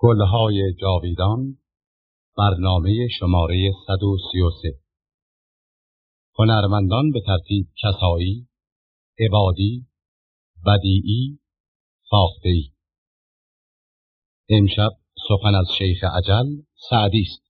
گلهای جاویدان برنامه شماره 133 هنرمندان به ترتیب کسایی، عبادی، بدیعی، ساختهی امشب سخن از شیخ عجل سعدی است.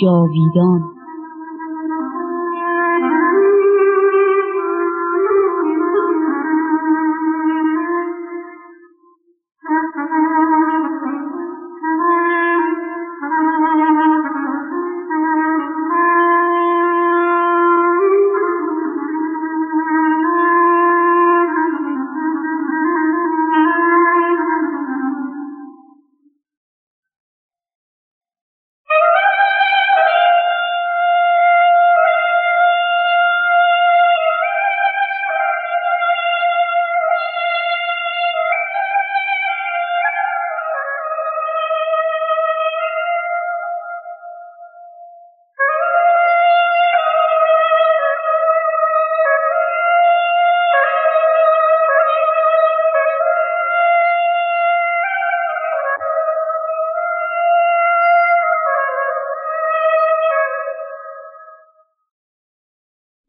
جاویدان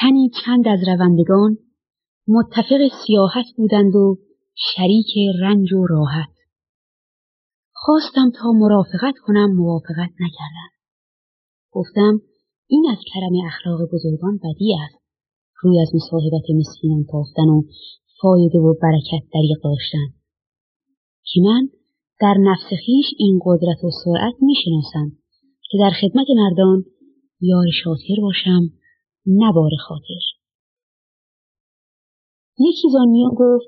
تنی چند از روندگان متفق سیاحت بودند و شریک رنج و راحت. خواستم تا مرافقت کنم موافقت نکردم. گفتم این از کرم اخلاق بزرگان بدی است. روی از مصاحبت مسکینان تافتن و فایده و برکت دریق داشتن. که من در نفس خیش این قدرت و سرعت می شناسم که در خدمت مردان یار شاطر باشم نبار خاطر. یکی زانیان گفت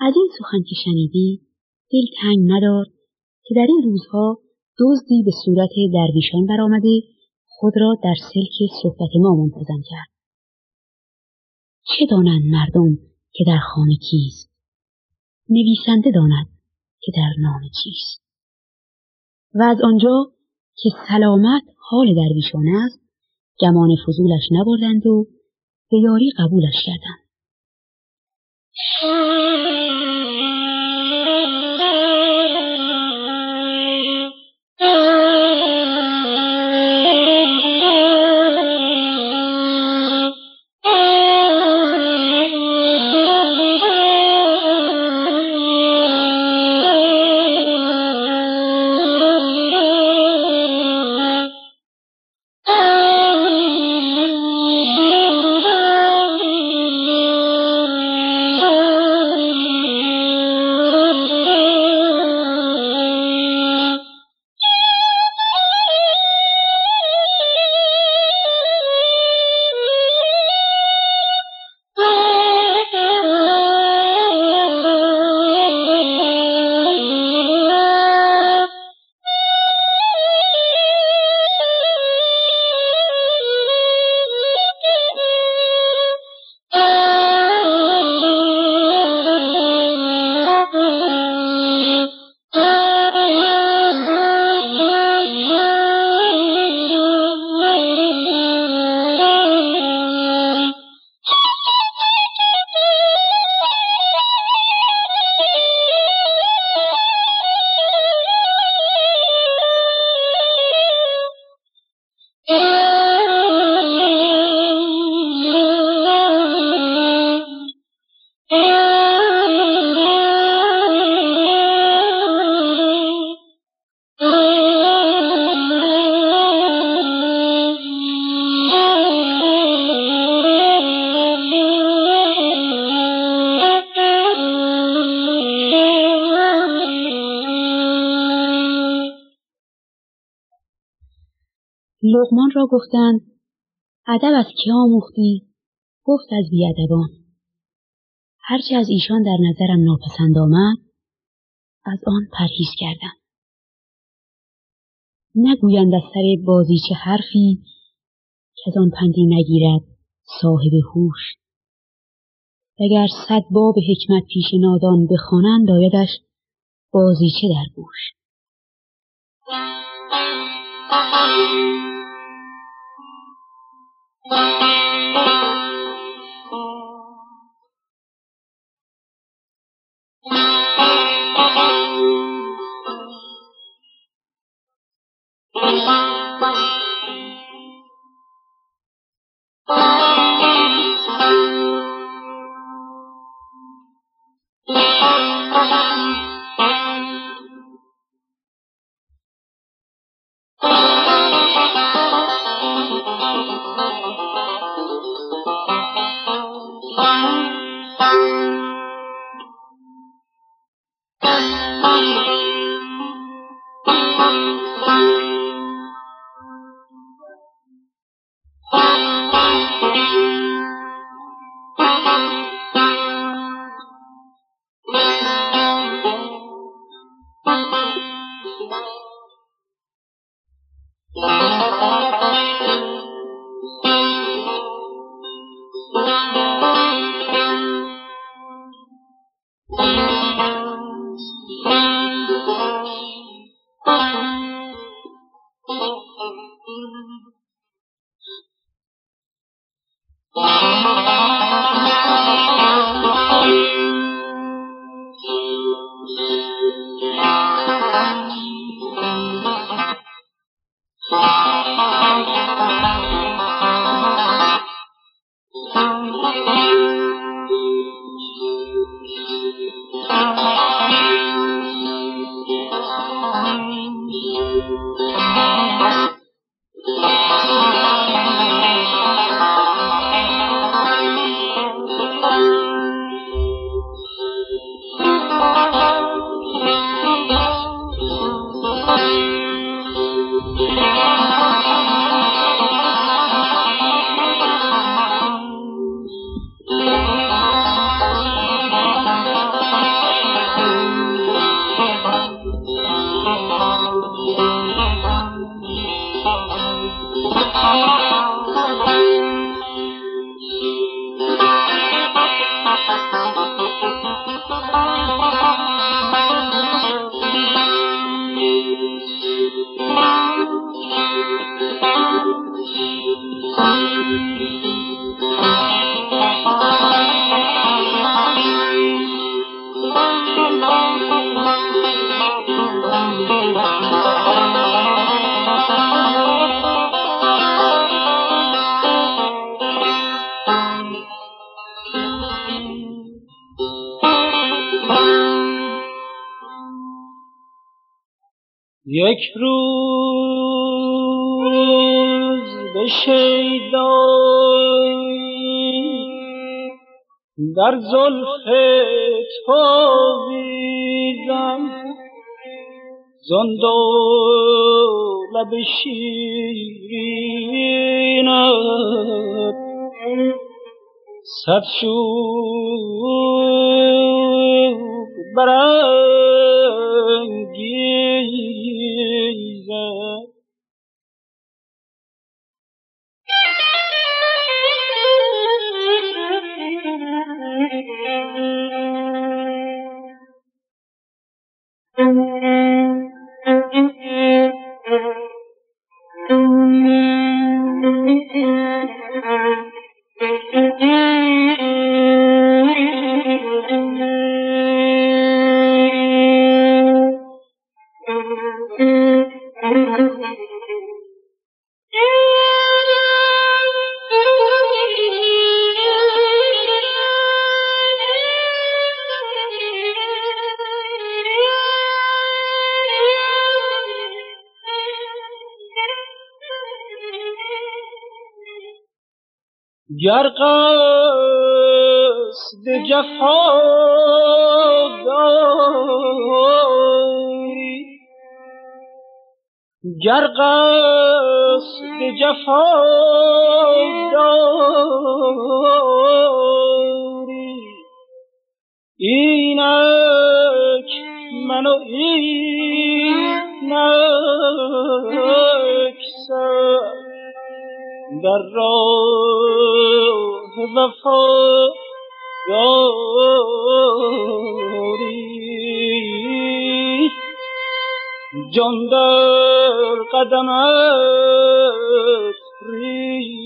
از این سخن که شنیدی دل تنگ ندار که در این روزها دزدی به صورت درویشان برآمده خود را در سلک صحبت ما منتظم کرد. چه دانند مردم که در خانه کیست؟ نویسنده داند که در نام چیست. و از آنجا که سلامت حال درویشان است گمان فضولش نبردند و به یاری قبولش کردند. لغمان را گفتند ادب از که آموختی؟ گفت از بیادبان. هرچه از ایشان در نظرم ناپسند آمد از آن پرهیز کردم. نگویند از سر بازیچه حرفی که از آن پندی نگیرد صاحب هوش. اگر صد باب حکمت پیش نادان بخوانند آیدش بازیچه در گوش. Bye. یک روز به شیدایی در زلف تابیدم زندو لب شیرینت صد شوق گر قصد جفا داری گر قصد جفا داری اینک منو اینک سر در راه وفا داری جان در قدمت ریزه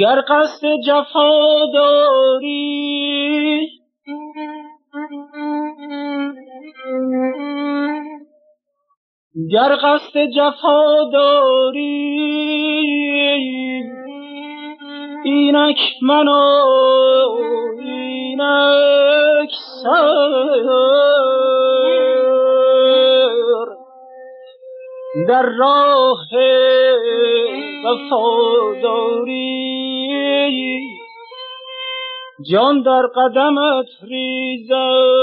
گر قصد جفا داری گر قصد جفا داری اینک منو اینک سر در راه وفاداری. جان در قدمت ریزم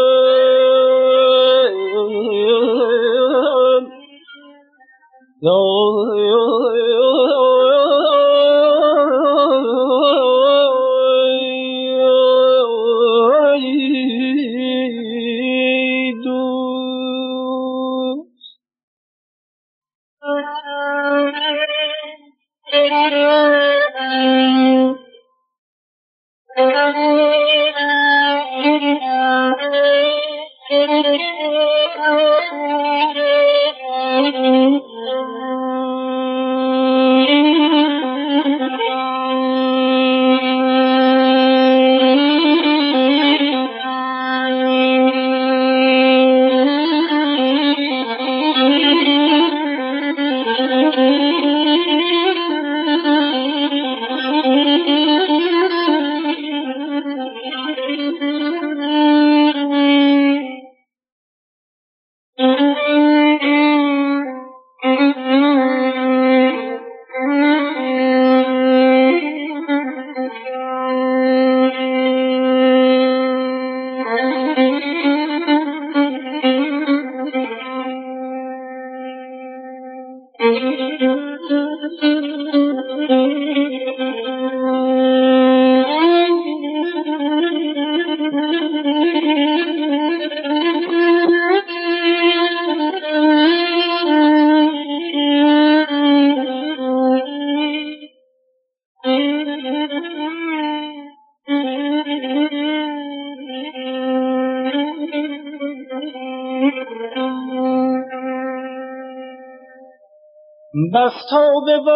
توبه و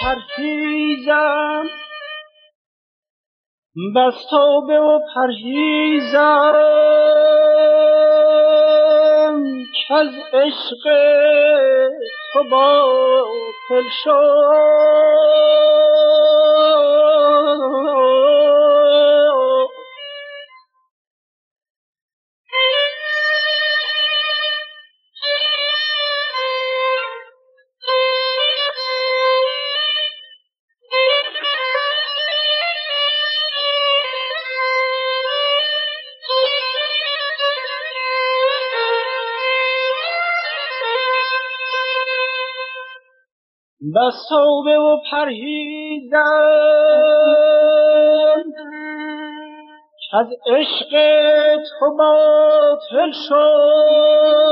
پرهیزم. توبه و پرهیزم. که از عشق تو باطل شد. بس توبه و پرهیزم از عشق تو باطل شد.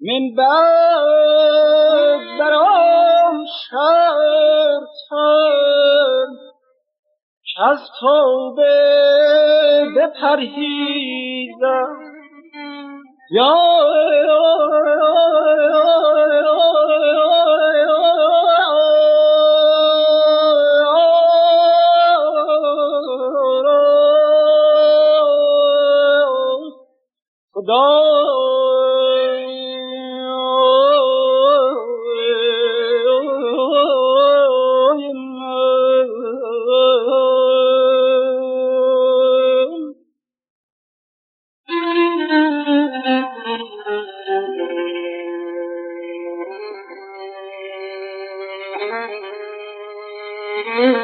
من بعد برام شرطم که از توبه بپرهیزم یا mm-hmm.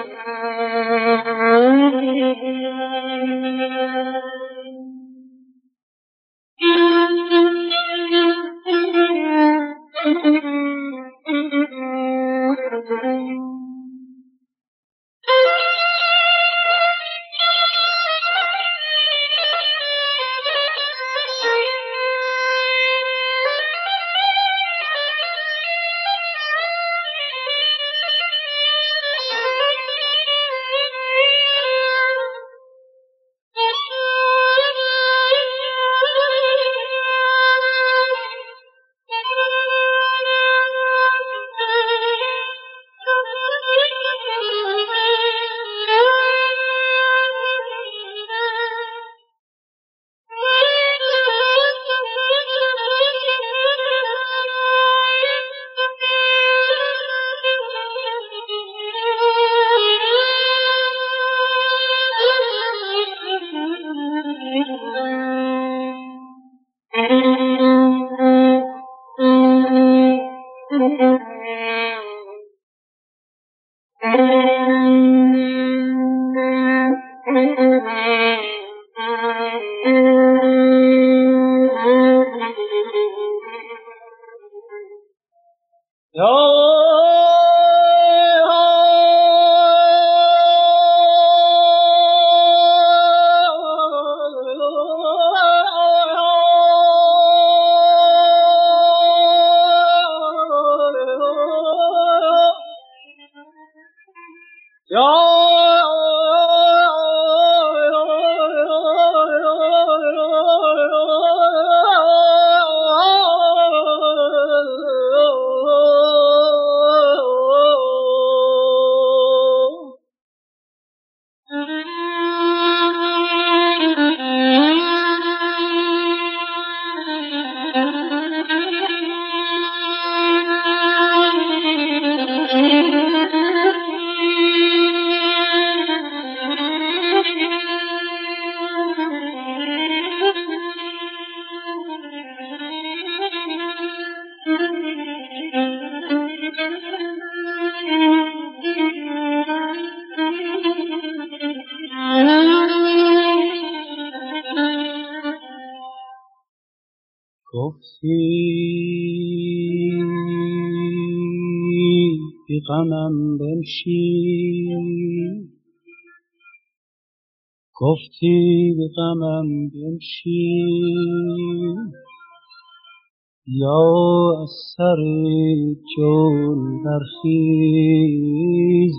غمم بنشین. گفتی به غمم بنشین. یا از سر جون برخیز.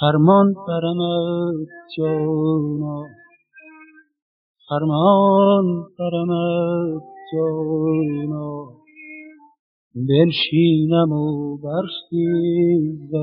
فرمان برمت جانا. فرمان برمت جانا. بنشینم و برخیزم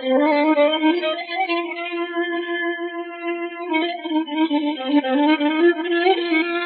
Thank you.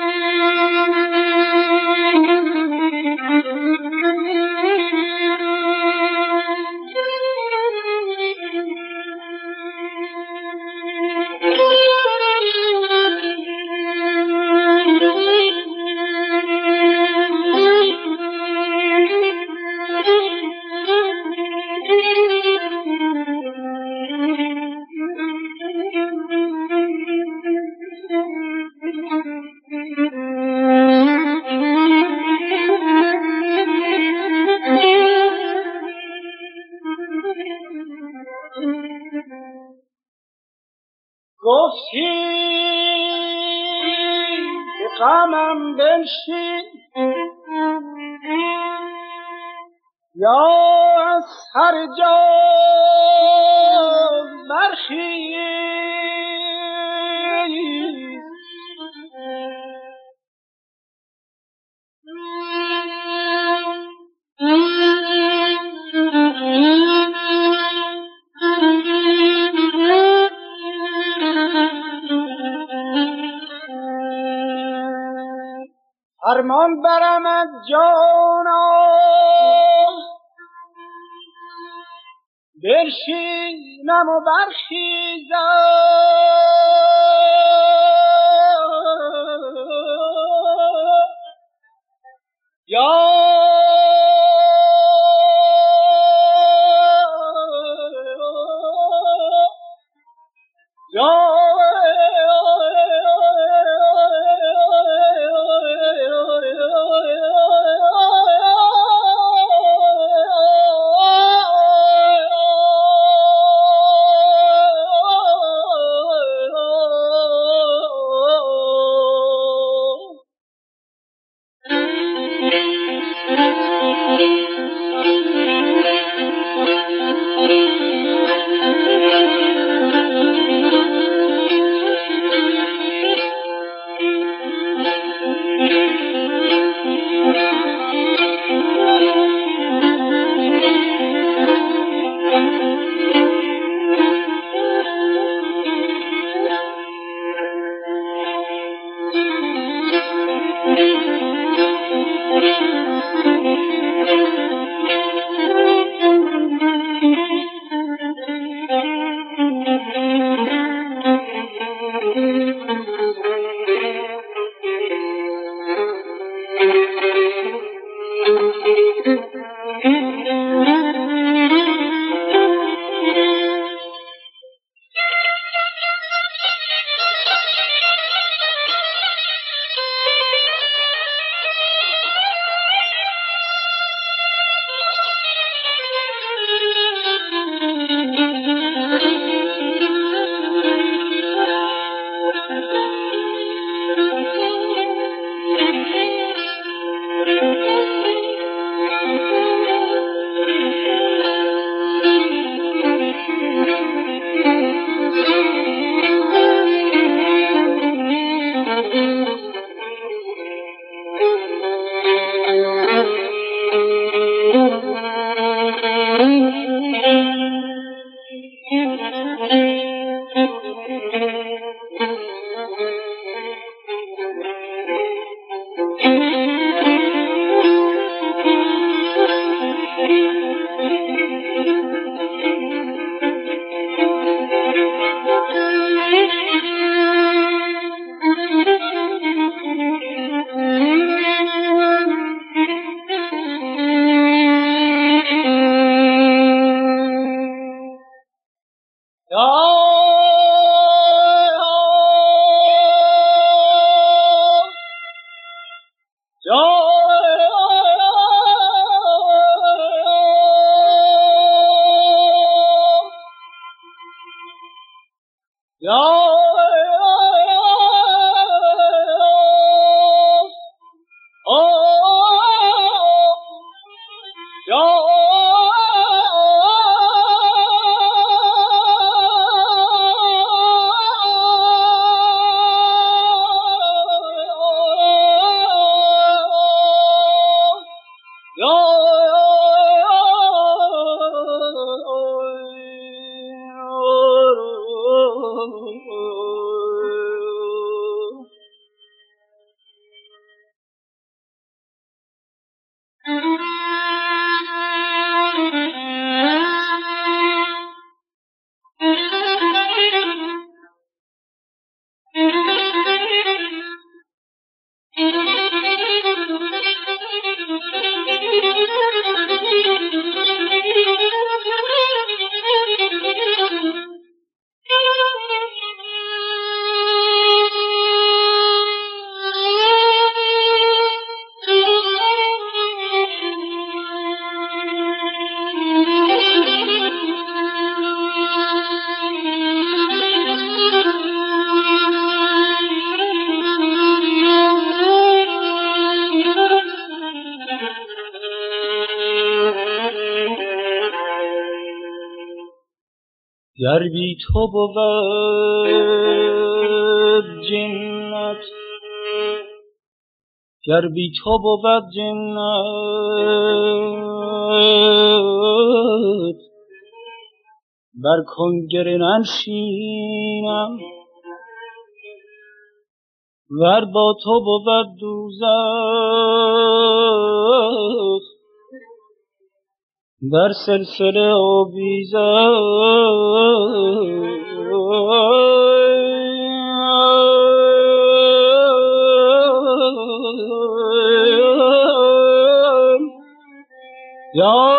غمم بنشین یا از جانا. برشینم و برخیزم 有 تو بود جنت. گر بی تو بود جنت. بر کنگر ننشینم. ور با تو بود دوزخ. در سلسله آویزم یا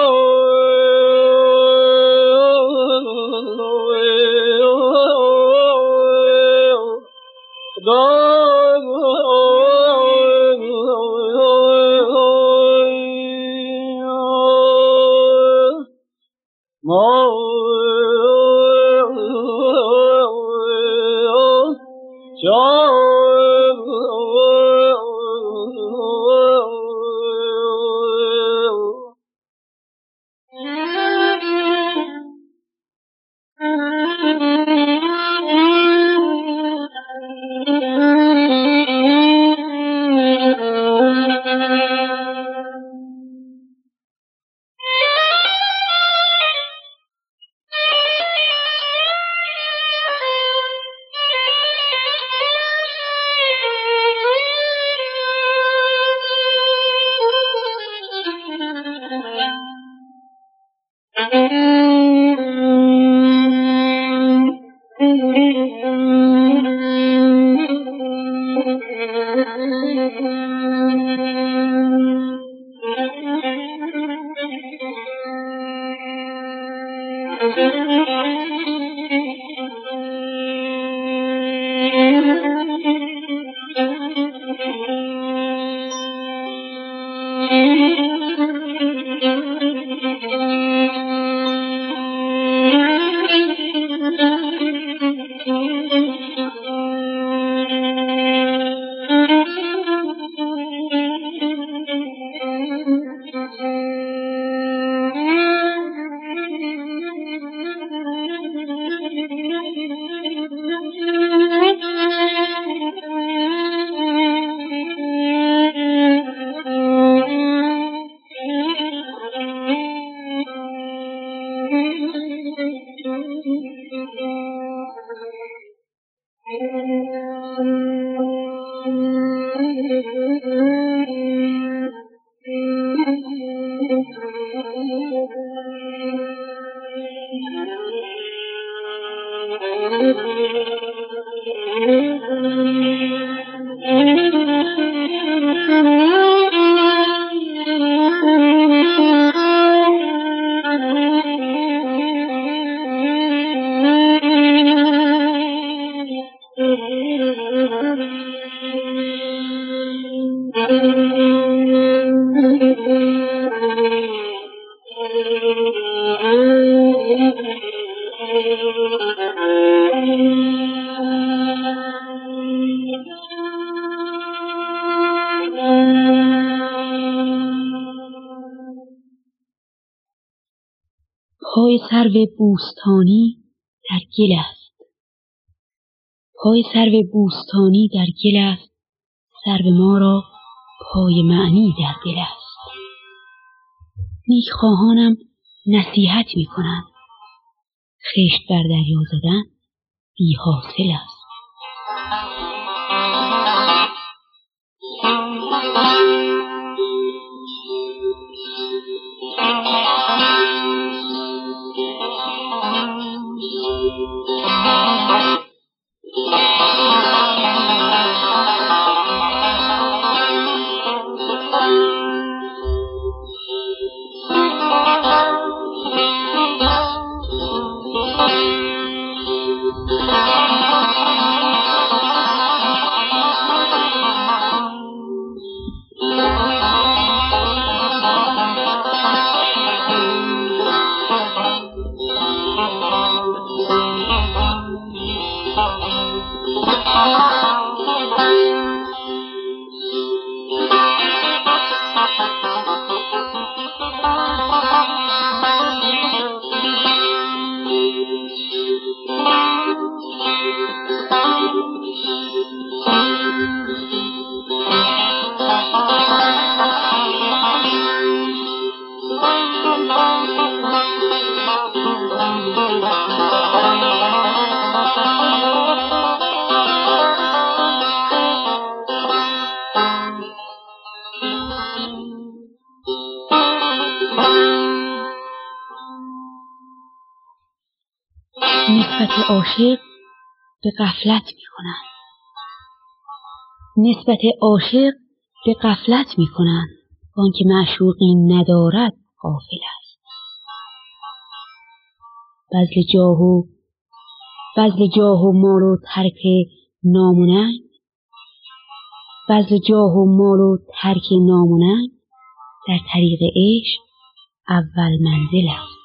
سرو بوستانی در گل است. پای سرو بوستانی در گل است. سرو ما را پای معنی در دل است. نیک خواهانم نصیحت می کنند خشت بر دریا زدن بی حاصل است. Thank you. غفلت می کنند. نسبت عاشق به غفلت می کنند آنکه معشوقی ندارد غافل است. بذل جاه و بذل جاه و مال و ترک ناموننگ. بذل جاه و مال و ترک ناموننگ. در طریق عشق اول منزل است.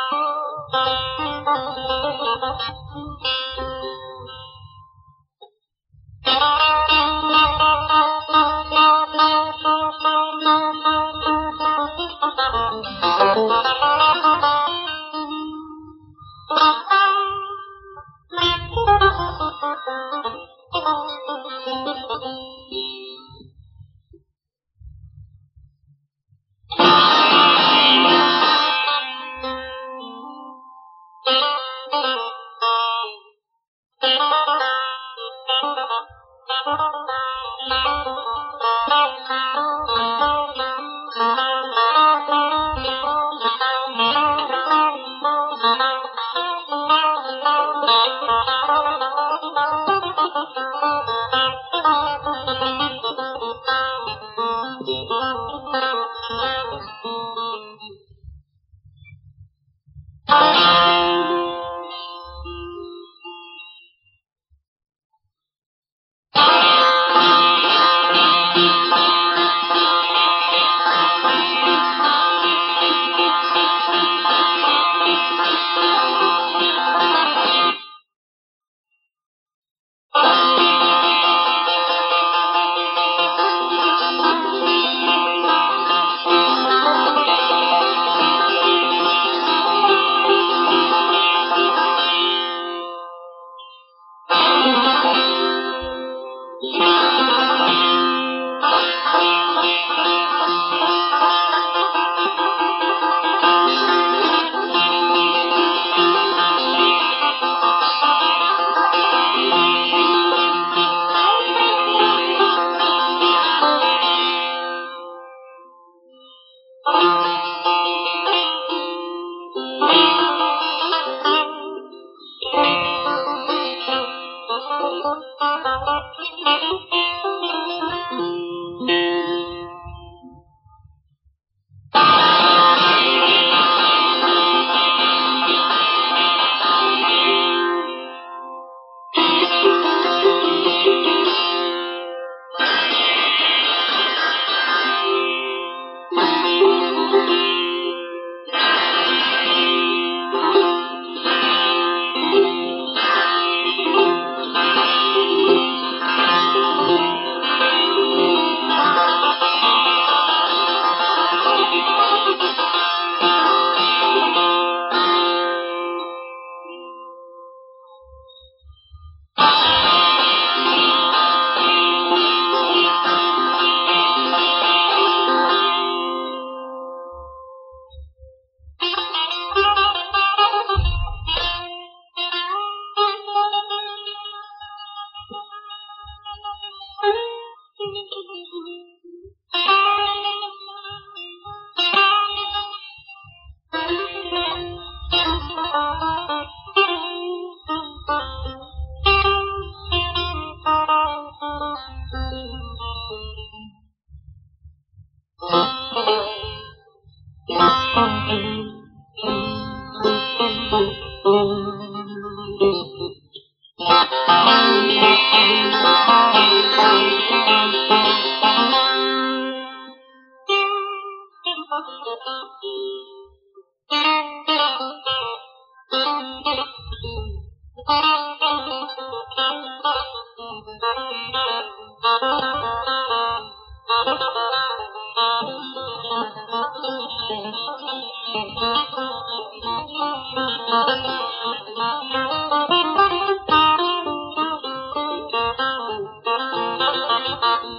Thank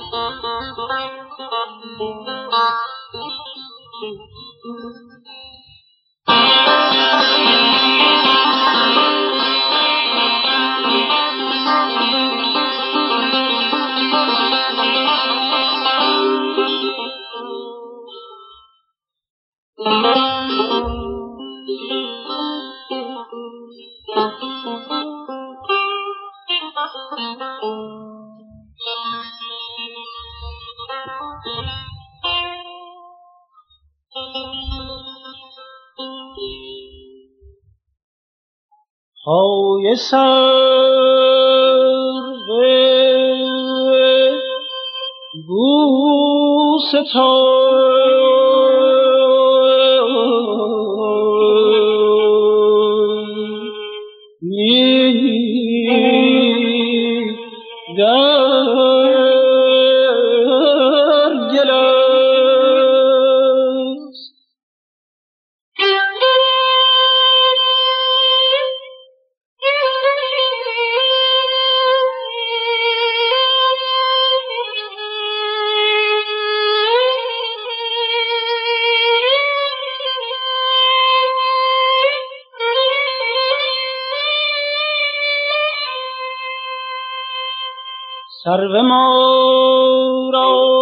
you. سر سرو ما را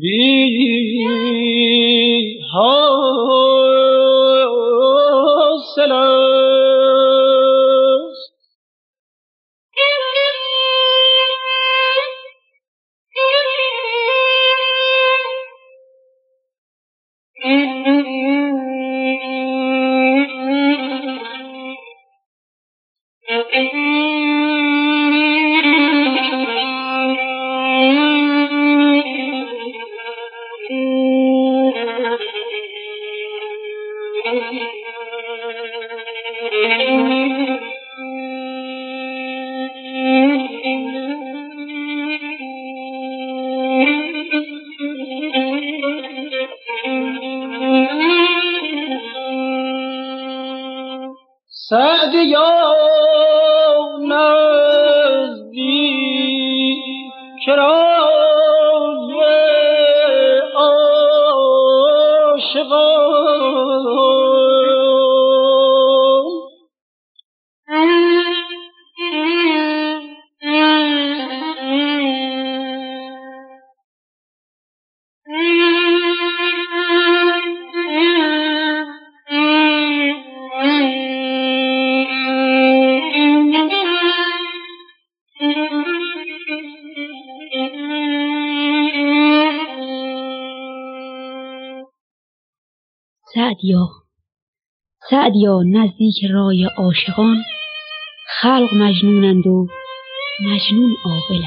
Be. سعدیا. سعدیا نزدیک رای عاشقان خلق مجنونند و مجنون عاقل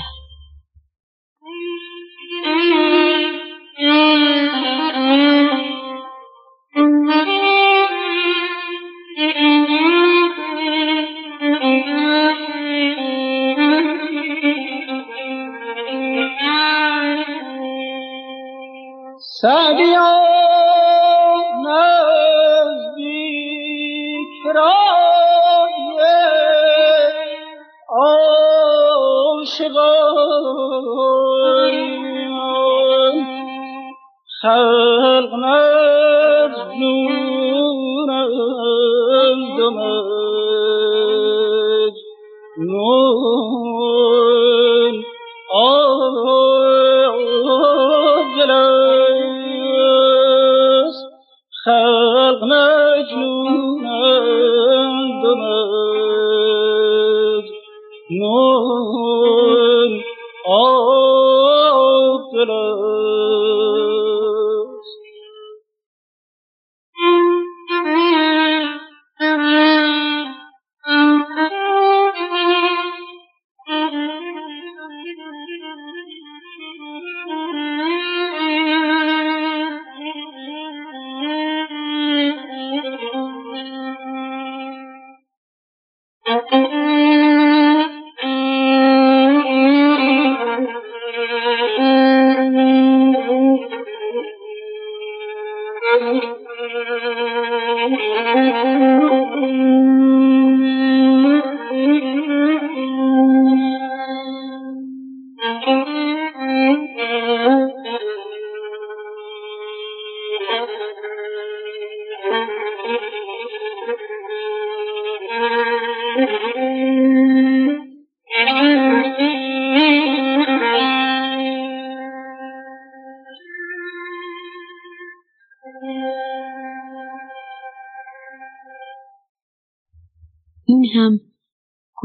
عاقل